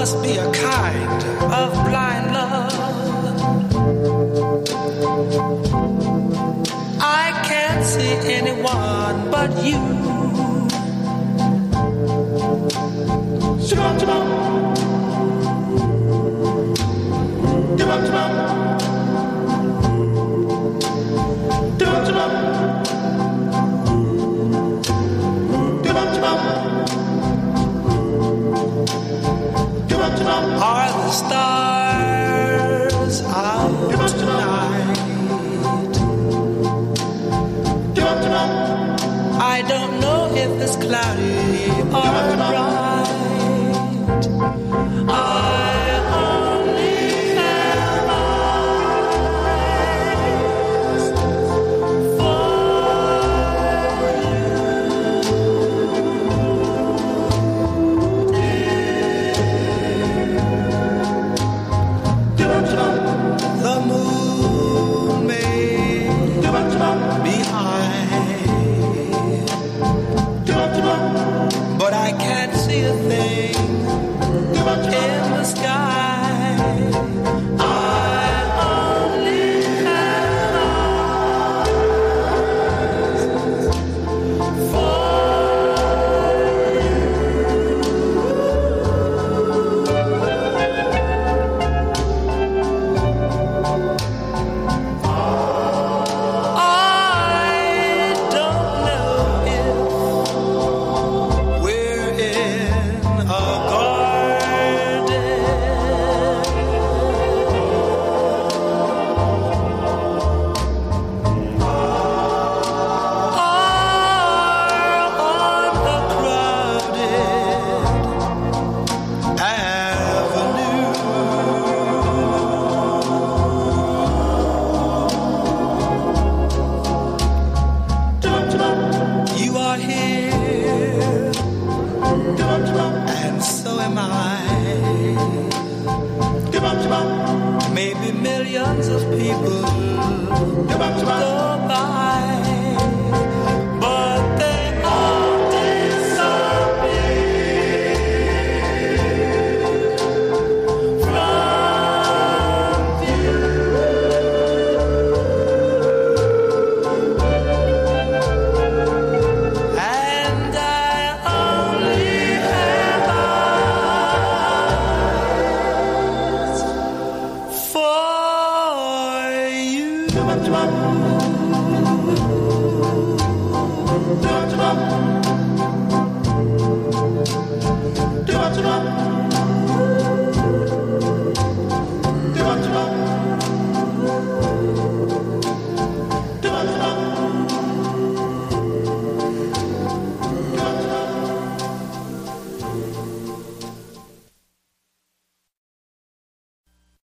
must be a kind of blind love. I can't see anyone but you. I don't know if it's cloudy or bright. Ah. In here, and so am I. Maybe millions of people. come.